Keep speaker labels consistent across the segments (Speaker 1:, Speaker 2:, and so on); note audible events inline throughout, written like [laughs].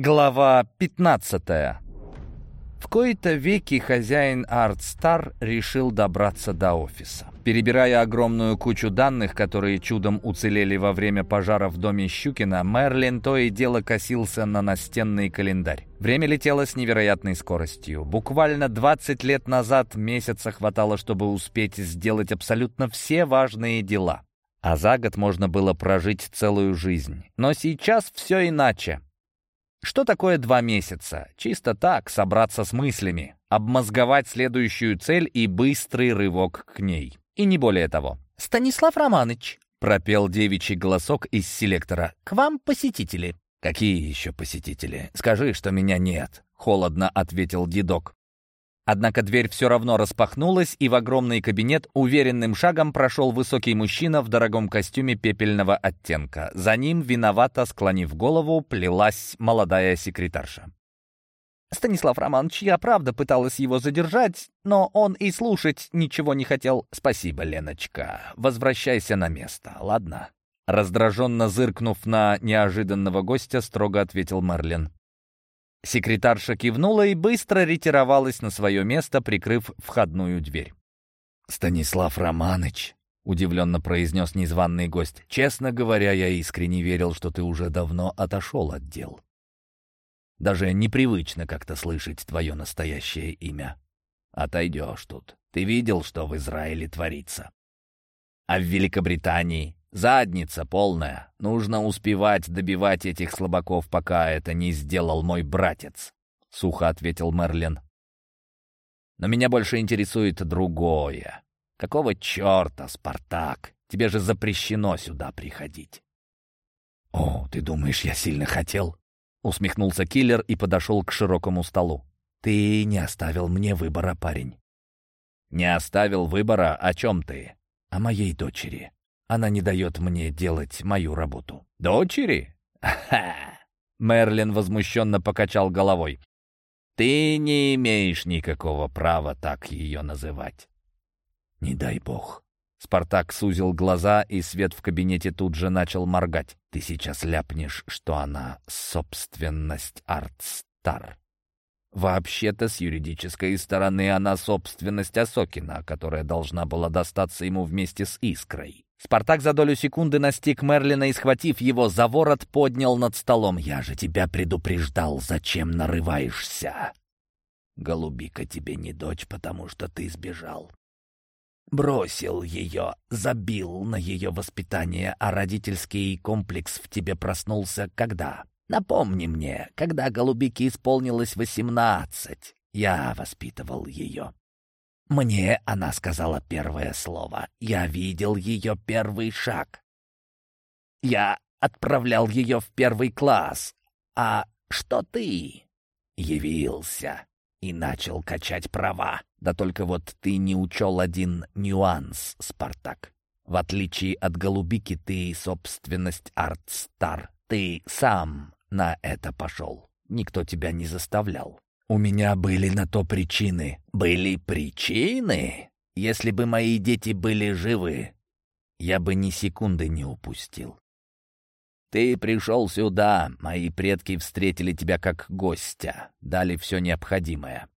Speaker 1: Глава 15 В кои-то веки хозяин ArtStar решил добраться до офиса. Перебирая огромную кучу данных, которые чудом уцелели во время пожара в доме Щукина, Мерлин то и дело косился на настенный календарь. Время летело с невероятной скоростью. Буквально 20 лет назад месяца хватало, чтобы успеть сделать абсолютно все важные дела. А за год можно было прожить целую жизнь. Но сейчас все иначе. Что такое два месяца? Чисто так, собраться с мыслями, обмозговать следующую цель и быстрый рывок к ней. И не более того.
Speaker 2: «Станислав Романыч», —
Speaker 1: пропел девичий голосок из селектора, —
Speaker 2: «к вам посетители».
Speaker 1: «Какие еще посетители? Скажи, что меня нет», — холодно ответил дедок. Однако дверь все равно распахнулась, и в огромный кабинет уверенным шагом прошел высокий мужчина в дорогом костюме пепельного оттенка. За ним, виновато склонив голову, плелась молодая секретарша.
Speaker 2: «Станислав Романович, я правда пыталась его задержать, но он и слушать ничего не хотел».
Speaker 1: «Спасибо, Леночка. Возвращайся на место, ладно?» Раздраженно зыркнув на неожиданного гостя, строго ответил Мерлин. Секретарша кивнула и быстро ретировалась на свое место, прикрыв входную дверь. «Станислав Романыч», — удивленно произнес незваный гость, «честно говоря, я искренне верил, что ты уже давно отошел от дел. Даже непривычно как-то слышать твое настоящее имя. Отойдешь тут. Ты видел, что в Израиле творится? А в Великобритании Задница полная. Нужно успевать добивать этих слабаков, пока это не сделал мой братец», — сухо ответил Мерлин. «Но меня больше интересует другое. Какого черта, Спартак? Тебе же запрещено сюда приходить». «О, ты думаешь, я сильно хотел?» — усмехнулся киллер и подошел к широкому столу. «Ты не оставил мне выбора, парень». «Не оставил выбора? О чем ты?» «О моей дочери». Она не дает мне делать мою работу». «Дочери?» «Ха!» Мерлин возмущенно покачал головой. «Ты не имеешь никакого права так ее называть». «Не дай бог». Спартак сузил глаза, и свет в кабинете тут же начал моргать. «Ты сейчас ляпнешь, что она собственность Артстар». Вообще-то, с юридической стороны, она собственность Осокина, которая должна была достаться ему вместе с Искрой. Спартак за долю секунды настиг Мерлина и, схватив его за ворот, поднял над столом. «Я же тебя предупреждал, зачем нарываешься?» «Голубика тебе не дочь, потому что ты сбежал. Бросил ее, забил на ее воспитание, а родительский комплекс в тебе проснулся когда? Напомни мне, когда голубике исполнилось восемнадцать. Я воспитывал ее. Мне она сказала первое слово. Я видел ее первый шаг. Я отправлял ее в первый класс. А что ты? Явился и начал качать права. Да только вот ты не учел один нюанс, Спартак. В отличие от голубики, ты собственность Артстар. Ты сам на это пошел. Никто тебя не заставлял. У меня были на то причины. Были причины? Если бы мои дети были живы, я бы ни секунды не упустил. Ты пришел сюда, мои предки встретили тебя как гостя, дали все необходимое.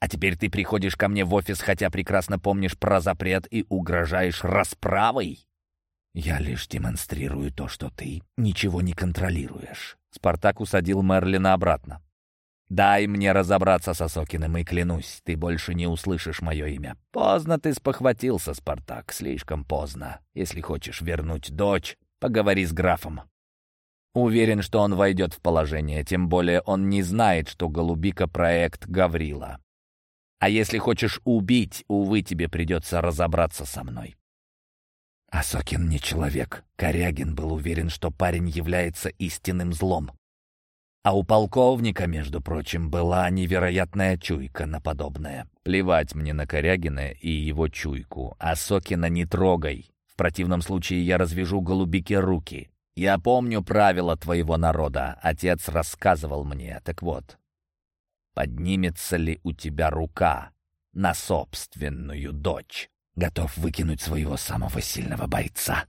Speaker 1: А теперь ты приходишь ко мне в офис, хотя прекрасно помнишь про запрет и угрожаешь расправой? Я лишь демонстрирую то, что ты ничего не контролируешь. Спартак усадил Мерлина обратно. Дай мне разобраться с Осокиным, и клянусь, ты больше не услышишь мое имя. Поздно ты спохватился, Спартак, слишком поздно. Если хочешь вернуть дочь, поговори с графом. Уверен, что он войдет в положение, тем более он не знает, что Голубика — проект Гаврила. А если хочешь убить, увы, тебе придется разобраться со мной. Асокин не человек. Корягин был уверен, что парень является истинным злом. А у полковника, между прочим, была невероятная чуйка на подобное. Плевать мне на Корягина и его чуйку, а Сокина не трогай. В противном случае я развяжу голубике руки. Я помню правила твоего народа, отец рассказывал мне. Так вот, поднимется ли у тебя рука на собственную дочь? Готов выкинуть своего самого сильного бойца?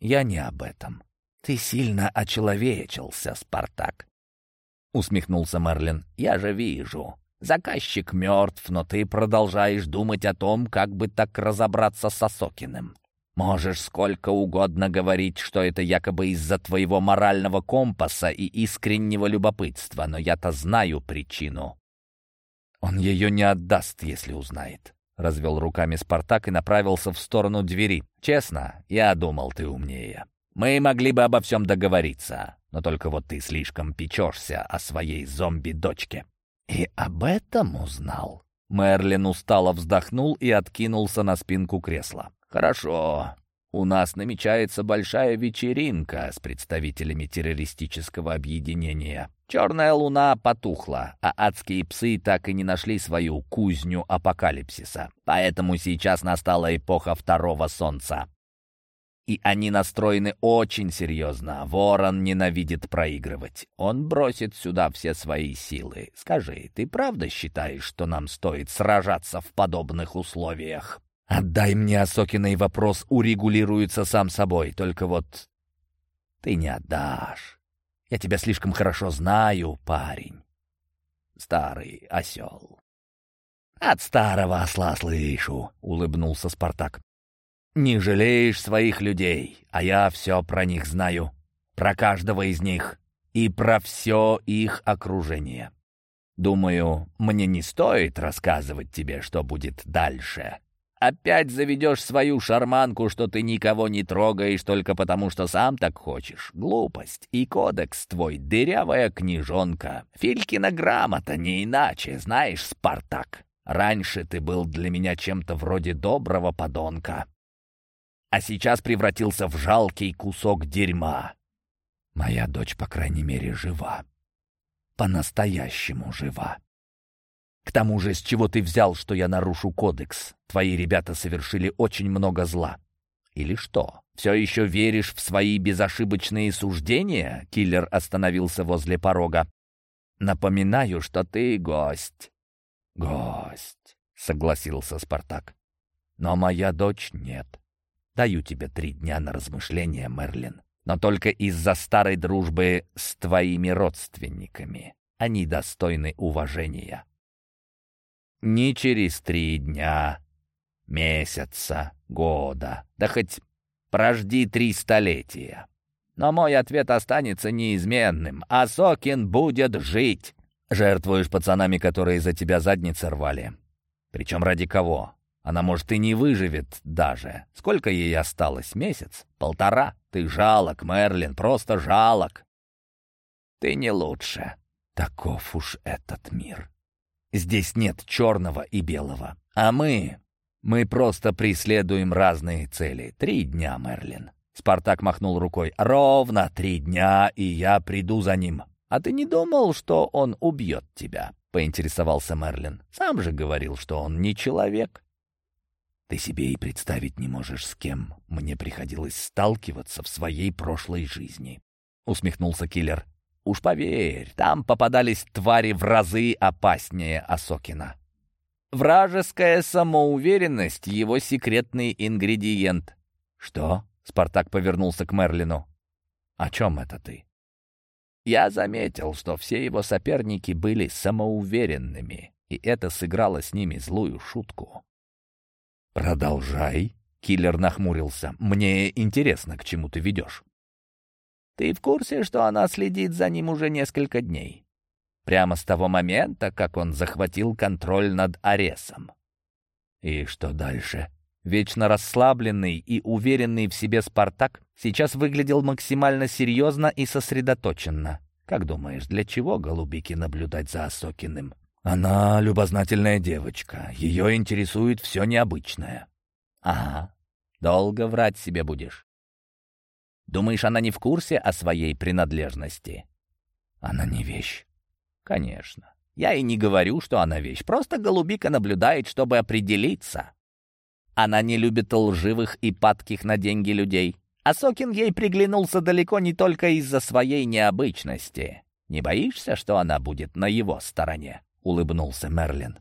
Speaker 1: Я не об этом. Ты сильно очеловечился, Спартак. Усмехнулся Мерлин. «Я же вижу. Заказчик мертв, но ты продолжаешь думать о том, как бы так разобраться с Осокиным. Можешь сколько угодно говорить, что это якобы из-за твоего морального компаса и искреннего любопытства, но я-то знаю причину. Он ее не отдаст, если узнает. Развел руками Спартак и направился в сторону двери. «Честно, я думал, ты умнее. Мы могли бы обо всем договориться, но только вот ты слишком печешься о своей зомби-дочке». «И об этом узнал?» Мерлин устало вздохнул и откинулся на спинку кресла. «Хорошо. У нас намечается большая вечеринка с представителями террористического объединения. Черная луна потухла, а адские псы так и не нашли свою кузню апокалипсиса. Поэтому сейчас настала эпоха второго солнца. И они настроены очень серьезно. Ворон ненавидит проигрывать. Он бросит сюда все свои силы. Скажи, ты правда считаешь, что нам стоит сражаться в подобных условиях?» Отдай мне Осокиной вопрос урегулируется сам собой, только вот ты не отдашь. Я тебя слишком хорошо знаю, парень. Старый осел. От старого осла слышу, улыбнулся Спартак. Не жалеешь своих людей, а я все про них знаю. Про каждого из них и про все их окружение. Думаю, мне не стоит рассказывать тебе, что будет дальше. Опять заведешь свою шарманку, что ты никого не трогаешь только потому, что сам так хочешь. Глупость. И кодекс твой — дырявая книжонка. Филькина грамота, не иначе, знаешь, Спартак. Раньше ты был для меня чем-то вроде доброго подонка. А сейчас превратился в жалкий кусок дерьма. Моя дочь, по крайней мере, жива. По-настоящему жива. К тому же, с чего ты взял, что я нарушу кодекс? Твои ребята совершили очень много зла. Или что? Все еще веришь в свои безошибочные суждения?» Киллер остановился возле порога. «Напоминаю, что ты гость». «Гость», — согласился Спартак. «Но моя дочь нет. Даю тебе три дня на размышления, Мерлин. Но только из-за старой дружбы с твоими родственниками. Они достойны уважения». Не через три дня, месяца, года, да хоть прожди три столетия. Но мой ответ останется неизменным, а Сокин будет жить. Жертвуешь пацанами, которые за тебя задницы рвали. Причем ради кого? Она, может, и не выживет даже. Сколько ей осталось? Месяц? Полтора? Ты жалок, Мерлин, просто жалок. Ты не лучше. Таков уж этот мир. Здесь нет черного и белого. А мы... Мы просто преследуем разные цели. Три дня, Мерлин. Спартак махнул рукой. «Ровно три дня, и я приду за ним». «А ты не думал, что он убьет тебя?» — поинтересовался Мерлин. «Сам же говорил, что он не человек». «Ты себе и представить не можешь, с кем мне приходилось сталкиваться в своей прошлой жизни», — усмехнулся киллер. Уж поверь, там попадались твари в разы опаснее Осокина. Вражеская самоуверенность — его секретный ингредиент. «Что?» — Спартак повернулся к Мерлину. «О чем это ты?» Я заметил, что все его соперники были самоуверенными, и это сыграло с ними злую шутку. «Продолжай», — киллер нахмурился. «Мне интересно, к чему ты ведешь». Ты в курсе, что она следит за ним уже несколько дней? Прямо с того момента, как он захватил контроль над Аресом. И что дальше? Вечно расслабленный и уверенный в себе Спартак сейчас выглядел максимально серьезно и сосредоточенно. Как думаешь, для чего голубики наблюдать за Осокиным? Она любознательная девочка. Ее интересует все необычное. Ага. Долго врать себе будешь. Думаешь, она не в курсе о своей принадлежности? Она не вещь. Конечно. Я и не говорю, что она вещь. Просто голубика наблюдает, чтобы определиться. Она не любит лживых и падких на деньги людей. А Сокин ей приглянулся далеко не только из-за своей необычности. «Не боишься, что она будет на его стороне?» — улыбнулся Мерлин.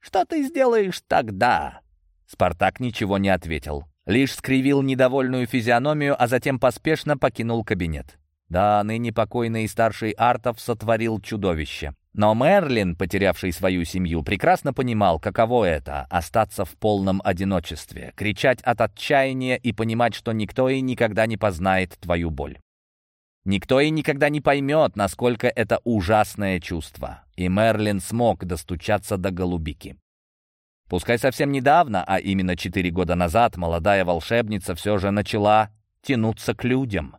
Speaker 1: «Что ты сделаешь тогда?» Спартак ничего не ответил. Лишь скривил недовольную физиономию, а затем поспешно покинул кабинет. Да, ныне покойный старший Артов сотворил чудовище. Но Мерлин, потерявший свою семью, прекрасно понимал, каково это — остаться в полном одиночестве, кричать от отчаяния и понимать, что никто и никогда не познает твою боль. Никто и никогда не поймет, насколько это ужасное чувство. И Мерлин смог достучаться до голубики. Пускай совсем недавно, а именно четыре года назад, молодая волшебница все же начала тянуться к людям.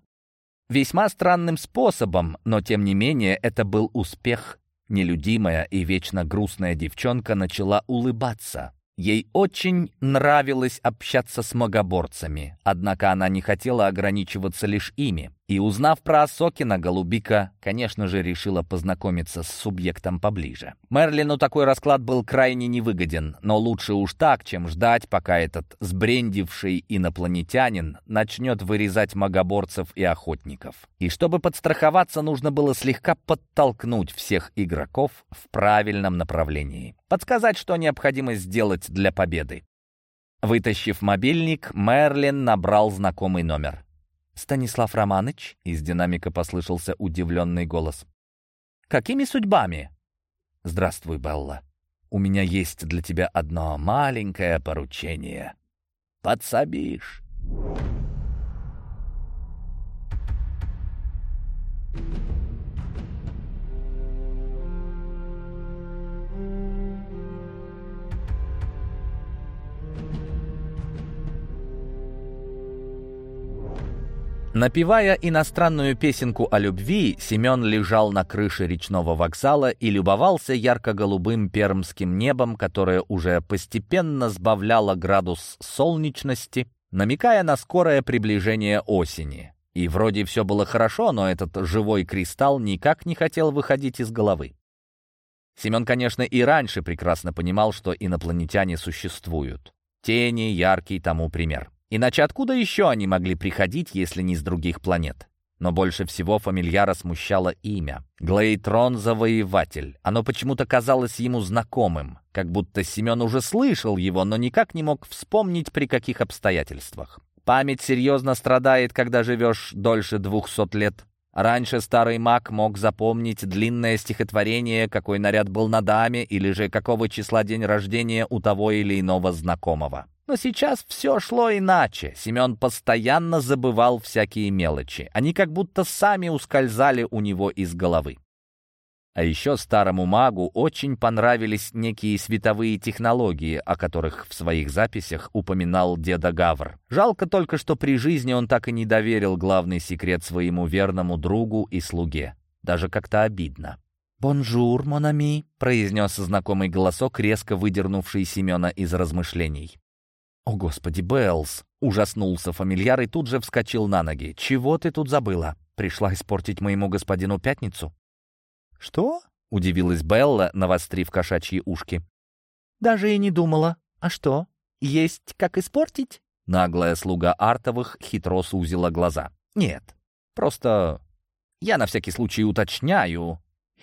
Speaker 1: Весьма странным способом, но тем не менее это был успех. Нелюдимая и вечно грустная девчонка начала улыбаться. Ей очень нравилось общаться с магоборцами, однако она не хотела ограничиваться лишь ими. И узнав про Осокина, Голубика, конечно же, решила познакомиться с субъектом поближе. Мерлину такой расклад был крайне невыгоден, но лучше уж так, чем ждать, пока этот сбрендивший инопланетянин начнет вырезать магоборцев и охотников. И чтобы подстраховаться, нужно было слегка подтолкнуть всех игроков в правильном направлении. Подсказать, что необходимо сделать для победы. Вытащив мобильник, Мерлин набрал знакомый номер.
Speaker 2: «Станислав Романыч?» — из динамика послышался удивленный голос. «Какими судьбами?»
Speaker 1: «Здравствуй, Белла. У меня есть для тебя одно маленькое поручение. Подсобишь?» Напевая иностранную песенку о любви, Семен лежал на крыше речного вокзала и любовался ярко-голубым пермским небом, которое уже постепенно сбавляло градус солнечности, намекая на скорое приближение осени. И вроде все было хорошо, но этот живой кристалл никак не хотел выходить из головы. Семен, конечно, и раньше прекрасно понимал, что инопланетяне существуют. Тени — яркий тому пример. Иначе откуда еще они могли приходить, если не с других планет? Но больше всего фамильяра смущало имя. Глейтрон Завоеватель. Оно почему-то казалось ему знакомым, как будто Семен уже слышал его, но никак не мог вспомнить, при каких обстоятельствах. Память серьезно страдает, когда живешь дольше двухсот лет. Раньше старый маг мог запомнить длинное стихотворение, какой наряд был на даме, или же какого числа день рождения у того или иного знакомого. Но сейчас все шло иначе. Семен постоянно забывал всякие мелочи. Они как будто сами ускользали у него из головы. А еще старому магу очень понравились некие световые технологии, о которых в своих записях упоминал деда Гавр. Жалко только, что при жизни он так и не доверил главный секрет своему верному другу и слуге. Даже как-то обидно.
Speaker 2: «Bonjour, mon ami», — произнес знакомый голосок, резко выдернувший Семена из размышлений.
Speaker 1: «О, Господи, Беллс!» — ужаснулся фамильяр и тут же вскочил на ноги. «Чего ты тут забыла? Пришла испортить моему господину пятницу?»
Speaker 2: «Что?»
Speaker 1: — удивилась Белла, навострив кошачьи ушки.
Speaker 2: «Даже и не думала. А что, есть как испортить?»
Speaker 1: Наглая слуга Артовых хитро сузила глаза. «Нет, просто я на всякий случай уточняю».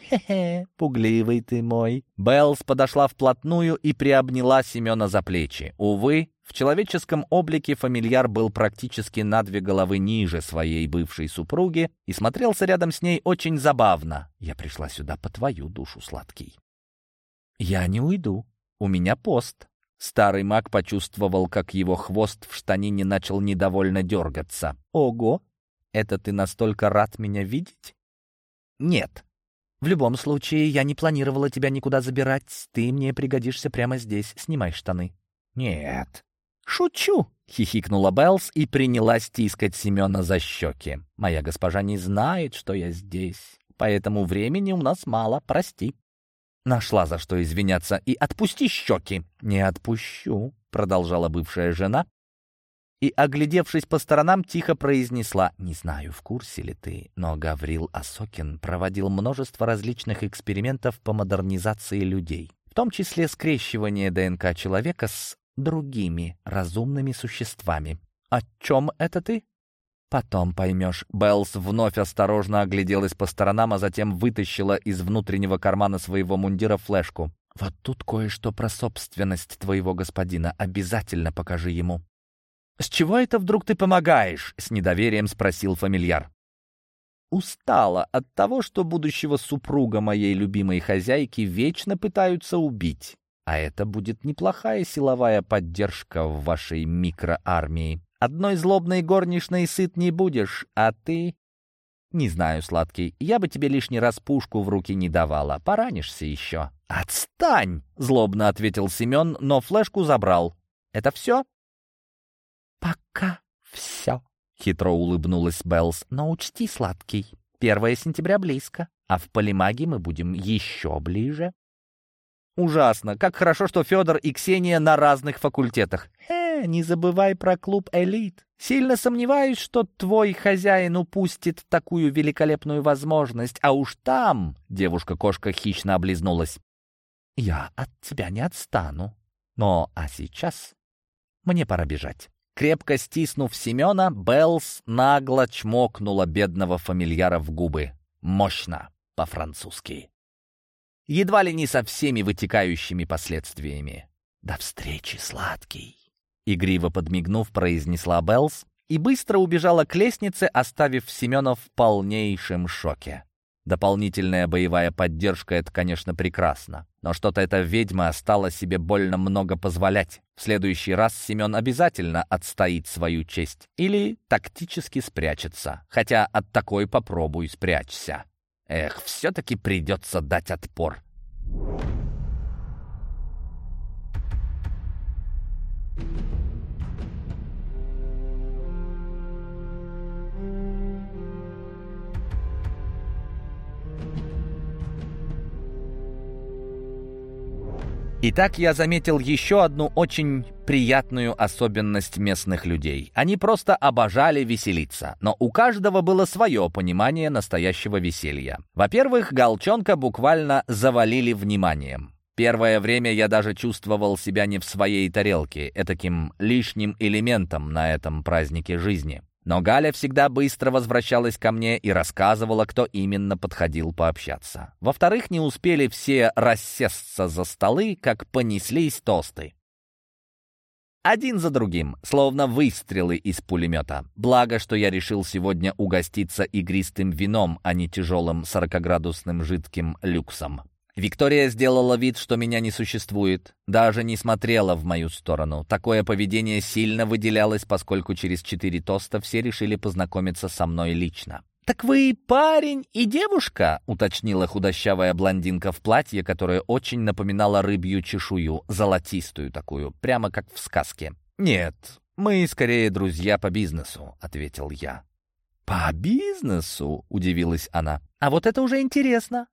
Speaker 2: «Хе-хе, пугливый ты мой».
Speaker 1: Беллс подошла вплотную и приобняла Семена за плечи. Увы, в человеческом облике фамильяр был практически на две головы ниже своей бывшей супруги и смотрелся рядом с ней очень забавно. «Я пришла сюда по твою душу, сладкий».
Speaker 2: «Я не уйду. У меня пост».
Speaker 1: Старый маг почувствовал, как его хвост в штанине начал недовольно дергаться.
Speaker 2: «Ого! Это ты настолько рад меня видеть?»
Speaker 1: «Нет».
Speaker 2: «В любом случае, я не планировала тебя никуда забирать. Ты мне пригодишься прямо здесь. Снимай штаны».
Speaker 1: «Нет».
Speaker 2: «Шучу!» — хихикнула Беллс и принялась тискать Семена за щеки. «Моя госпожа не знает, что я здесь, поэтому времени у нас мало, прости».
Speaker 1: Нашла за что извиняться. «И отпусти щеки!»
Speaker 2: «Не отпущу», — продолжала бывшая жена. И, оглядевшись по сторонам, тихо произнесла, «Не знаю, в курсе ли ты, но Гаврил Осокин проводил множество различных экспериментов по модернизации людей, в том числе скрещивание ДНК человека с другими разумными существами. О чем это ты? Потом поймешь. Беллс вновь осторожно огляделась по сторонам, а затем вытащила из внутреннего кармана своего мундира флешку. Вот тут кое-что про собственность твоего господина. Обязательно покажи ему.
Speaker 1: «С чего это вдруг ты помогаешь?» — с недоверием спросил фамильяр.
Speaker 2: устала от того, что будущего супруга моей любимой хозяйки вечно пытаются убить. А это будет неплохая силовая поддержка в вашей микроармии. Одной злобной горничной сыт не будешь, а ты... Не знаю, сладкий, я бы тебе лишний раз пушку в руки не давала. Поранишься еще. «Отстань!» — злобно ответил Семен, но флешку забрал. «Это все?» «Пока все», — хитро улыбнулась Беллс. «Но учти, сладкий, первое сентября близко, а в Полимаге мы будем еще ближе». «Ужасно! Как хорошо, что Федор и Ксения на разных факультетах. Э, не забывай про клуб «Элит». Сильно сомневаюсь, что твой хозяин упустит такую великолепную возможность, а уж там...» Девушка-кошка хищно облизнулась. «Я от тебя не отстану. Но а сейчас мне пора бежать». Крепко стиснув Семена, Беллс нагло чмокнула бедного фамильяра в губы. Мощно, по-французски. Едва ли не со всеми вытекающими последствиями. «До встречи, сладкий!» Игриво подмигнув, произнесла Беллс и быстро убежала к лестнице, оставив Семена в полнейшем шоке. Дополнительная боевая поддержка — это, конечно, прекрасно. Но что-то эта ведьма стала себе больно много позволять. В следующий раз Семен обязательно отстоит свою честь. Или тактически спрячется. Хотя от такой попробуй спрячься. Эх, все-таки придется дать отпор. Итак, я заметил еще одну очень приятную особенность местных людей. Они просто обожали веселиться, но у каждого было свое понимание настоящего веселья. Во-первых, Галчонка буквально завалили вниманием. Первое время я даже чувствовал себя не в своей тарелке, этаким лишним элементом на этом празднике жизни. Но Галя всегда быстро возвращалась ко мне и рассказывала, кто именно подходил пообщаться. Во-вторых, не успели все рассесться за столы, как понеслись тосты. Один за другим, словно выстрелы из пулемета. Благо, что я решил сегодня угоститься игристым вином, а не тяжелым 40-градусным жидким люксом. Виктория сделала вид, что меня не существует, даже не смотрела в мою сторону. Такое поведение сильно выделялось, поскольку через четыре тоста все решили познакомиться со мной лично. «Так вы парень и девушка?» — уточнила худощавая блондинка в платье, которое очень напоминало рыбью чешую, золотистую такую, прямо как в сказке. «Нет, мы скорее друзья по бизнесу», — ответил я. «По бизнесу?» — удивилась она. «А вот это уже интересно.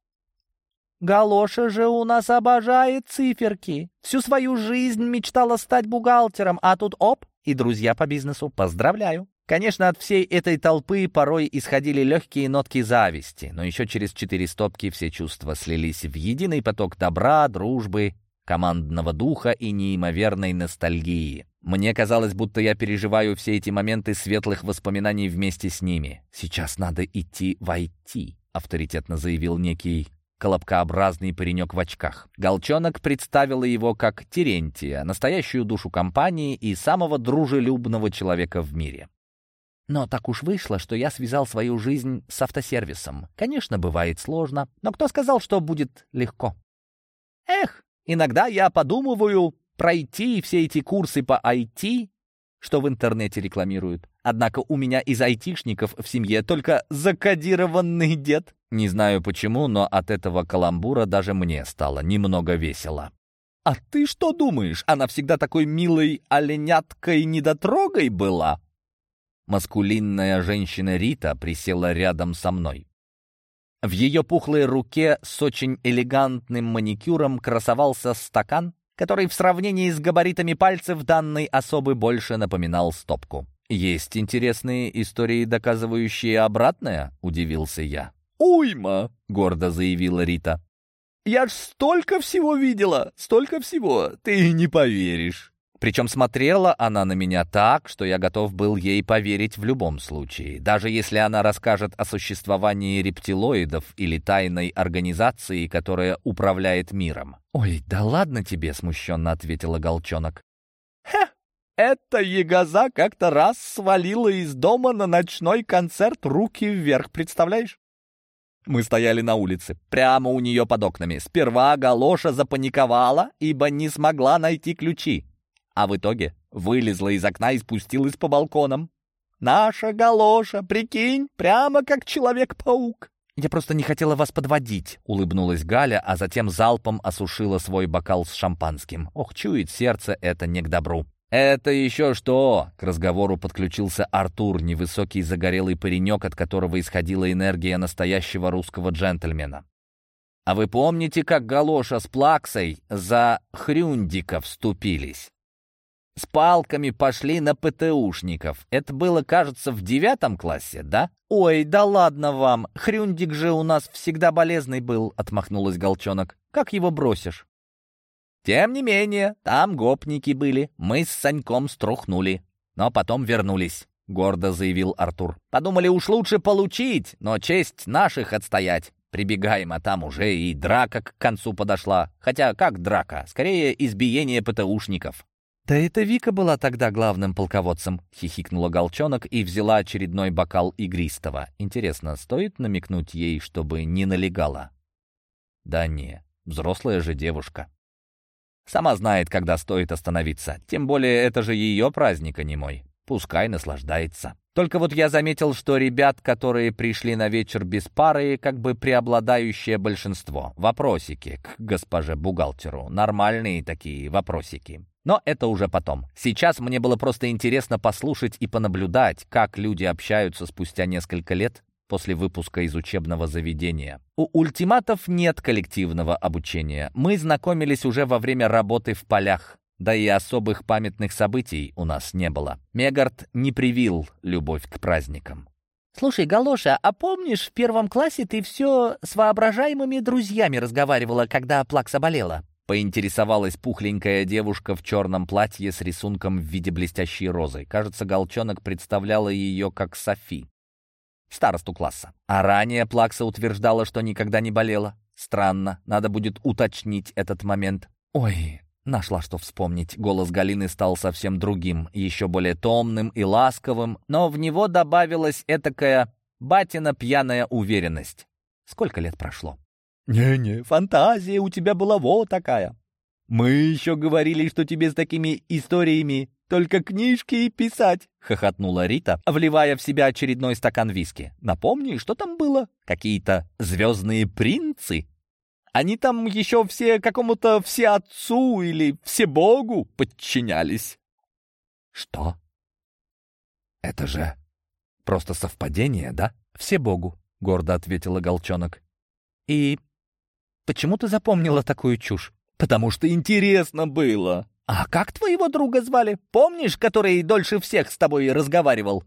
Speaker 2: Галоша же у нас обожает циферки. Всю свою жизнь мечтала стать бухгалтером, а тут оп, и друзья по бизнесу. Поздравляю. Конечно, от всей этой толпы порой исходили легкие нотки зависти, но еще через четыре стопки все чувства слились в единый поток добра, дружбы, командного духа и неимоверной ностальгии. Мне казалось, будто я переживаю все эти моменты светлых воспоминаний вместе с ними. «Сейчас надо идти войти», — авторитетно заявил некий колобкообразный паренек в очках. Голчонок представила его как Терентия, настоящую душу компании и самого дружелюбного человека в мире. Но так уж вышло, что я связал свою жизнь с автосервисом. Конечно, бывает сложно, но кто сказал, что будет легко? Эх, иногда я подумываю пройти все эти курсы по IT, что в интернете рекламируют. Однако у меня из айтишников в семье только закодированный дед. Не знаю почему, но от этого каламбура даже мне стало немного весело. «А ты что думаешь, она всегда такой милой оленяткой-недотрогой была?» Маскулинная женщина Рита присела рядом со мной. В ее пухлой руке с очень элегантным маникюром красовался стакан, который в сравнении с габаритами пальцев данной особы больше напоминал стопку. «Есть интересные истории, доказывающие обратное?» — удивился я. «Уйма!» — гордо заявила Рита. «Я ж столько всего видела, столько всего, ты не поверишь!» Причем смотрела она на меня так, что я готов был ей поверить в любом случае. Даже если она расскажет о существовании рептилоидов или тайной организации, которая управляет миром. «Ой, да ладно тебе!» — смущенно ответила Голчонок. «Ха! Эта ягоза как-то раз свалила из дома на ночной концерт руки вверх, представляешь? Мы стояли на улице, прямо у нее под окнами. Сперва Галоша запаниковала, ибо не смогла найти ключи. А в итоге вылезла из окна и спустилась по балконам. Наша Галоша, прикинь, прямо как Человек-паук. «Я просто не хотела вас подводить», — улыбнулась Галя, а затем залпом осушила свой бокал с шампанским. Ох, чует сердце, это не к добру. «Это еще что?» — к разговору подключился Артур, невысокий загорелый паренек, от которого исходила энергия настоящего русского джентльмена. «А вы помните, как Галоша с Плаксой за Хрюндика вступились?» С палками пошли на ПТУшников. Это было, кажется, в девятом классе, да? «Ой, да ладно вам! Хрюндик же у нас всегда болезный был», — отмахнулась Голчонок. «Как его бросишь?» «Тем не менее, там гопники были. Мы с Саньком струхнули. Но потом вернулись», — гордо заявил Артур. «Подумали, уж лучше получить, но честь наших отстоять». Прибегаем, а там уже и драка к концу подошла. Хотя как драка? Скорее, избиение ПТУшников. «Да это Вика была тогда главным полководцем», — хихикнула Голчонок и взяла очередной бокал игристого. «Интересно, стоит намекнуть ей, чтобы не налегала?» «Да не, взрослая же девушка». «Сама знает, когда стоит остановиться. Тем более, это же ее праздник, а не мой. Пускай наслаждается». Только вот я заметил, что ребят, которые пришли на вечер без пары, как бы преобладающее большинство. Вопросики к госпоже бухгалтеру. Нормальные такие вопросики. Но это уже потом. Сейчас мне было просто интересно послушать и понаблюдать, как люди общаются спустя несколько лет после выпуска из учебного заведения. У ультиматов нет коллективного обучения. Мы знакомились уже во время работы в полях. Да и особых памятных событий у нас не было. Мегард не привил любовь к праздникам.
Speaker 3: «Слушай, Галоша, а помнишь, в первом классе ты все с воображаемыми друзьями разговаривала, когда Плакса болела?»
Speaker 2: Поинтересовалась пухленькая девушка в черном платье с рисунком в виде блестящей розы. Кажется, Голчонок представляла ее как Софи. Старосту класса. А ранее Плакса утверждала, что никогда не болела. Странно, надо будет уточнить этот момент. Ой, нашла что вспомнить. Голос Галины стал совсем другим, еще более томным и ласковым, но в него добавилась этакая батина пьяная уверенность. Сколько лет прошло? «Не-не, фантазия у тебя была вот такая. Мы еще говорили, что тебе с такими историями только книжки писать», — хохотнула Рита, вливая в себя очередной стакан виски. «Напомни, что там было? Какие-то звездные принцы? Они там еще все какому-то всеотцу или всебогу подчинялись». «Что? Это же просто совпадение, да?» «Всебогу», — гордо ответила Голчонок. «И Почему ты запомнила такую чушь? Потому что интересно было. А как твоего друга звали? Помнишь, который дольше всех с тобой разговаривал?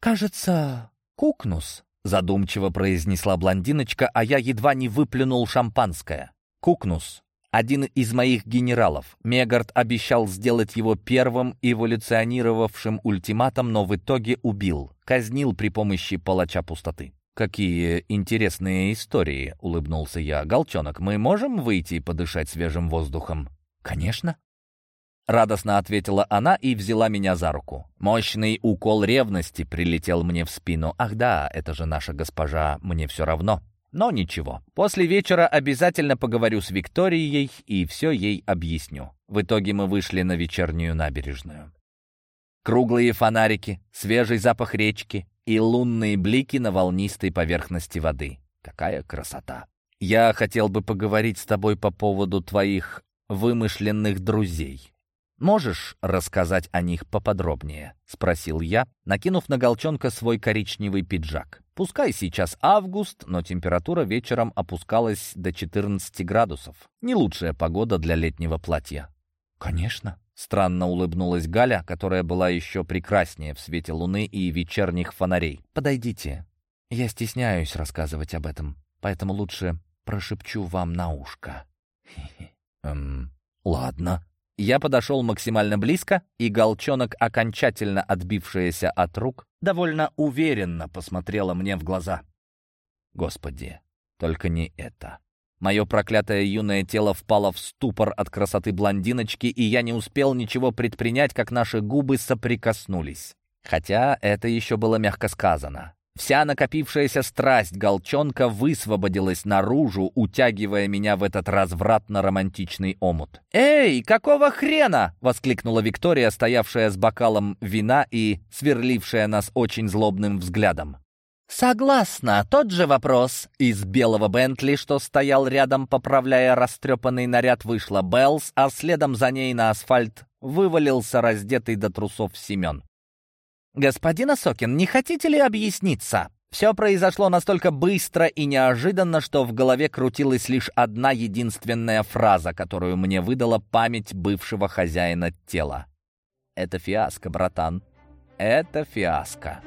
Speaker 2: Кажется, Кукнус, задумчиво произнесла блондиночка, а я едва не выплюнул шампанское. Кукнус один из моих генералов. Мегард обещал сделать его первым эволюционировавшим ультиматом, но в итоге убил, казнил при помощи палача пустоты. «Какие интересные истории!» — улыбнулся я. «Голчонок, мы можем выйти подышать свежим воздухом?» «Конечно!» Радостно ответила она и взяла меня за руку. Мощный укол ревности прилетел мне в спину. «Ах да, это же наша госпожа, мне все равно!» Но ничего. После вечера обязательно поговорю с Викторией и все ей объясню. В итоге мы вышли на вечернюю набережную. Круглые фонарики, свежий запах речки, и лунные блики на волнистой поверхности воды. Какая красота! Я хотел бы поговорить с тобой по поводу твоих вымышленных друзей. Можешь рассказать о них поподробнее?» — спросил я, накинув на Голчонка свой коричневый пиджак. Пускай сейчас август, но температура вечером опускалась до 14 градусов. Не лучшая погода для летнего платья. «Конечно», Странно улыбнулась Галя, которая была еще прекраснее в свете луны и вечерних фонарей. «Подойдите. Я стесняюсь рассказывать об этом, поэтому лучше прошепчу вам на ушко». [laughs] «Эм, ладно». Я подошел максимально близко, и голчонок, окончательно отбившаяся от рук, довольно уверенно посмотрела мне в глаза. «Господи, только не это».
Speaker 1: Мое проклятое юное тело впало в ступор от красоты блондиночки, и я не успел ничего предпринять, как наши губы соприкоснулись. Хотя это еще было мягко сказано. Вся накопившаяся страсть Голчонка высвободилась наружу, утягивая меня в этот развратно-романтичный омут.
Speaker 3: «Эй, какого хрена?»
Speaker 1: — воскликнула Виктория, стоявшая с бокалом вина и сверлившая нас очень злобным взглядом.
Speaker 3: «Согласна, тот же вопрос».
Speaker 1: Из белого Бентли, что стоял рядом, поправляя растрепанный наряд, вышла Беллс, а следом за ней на асфальт вывалился раздетый до трусов Семен.
Speaker 3: «Господин Осокин, не хотите ли объясниться?»
Speaker 1: Все произошло настолько быстро и неожиданно, что в голове крутилась лишь одна единственная фраза, которую мне выдала память бывшего хозяина тела. «Это фиаско, братан. Это фиаско».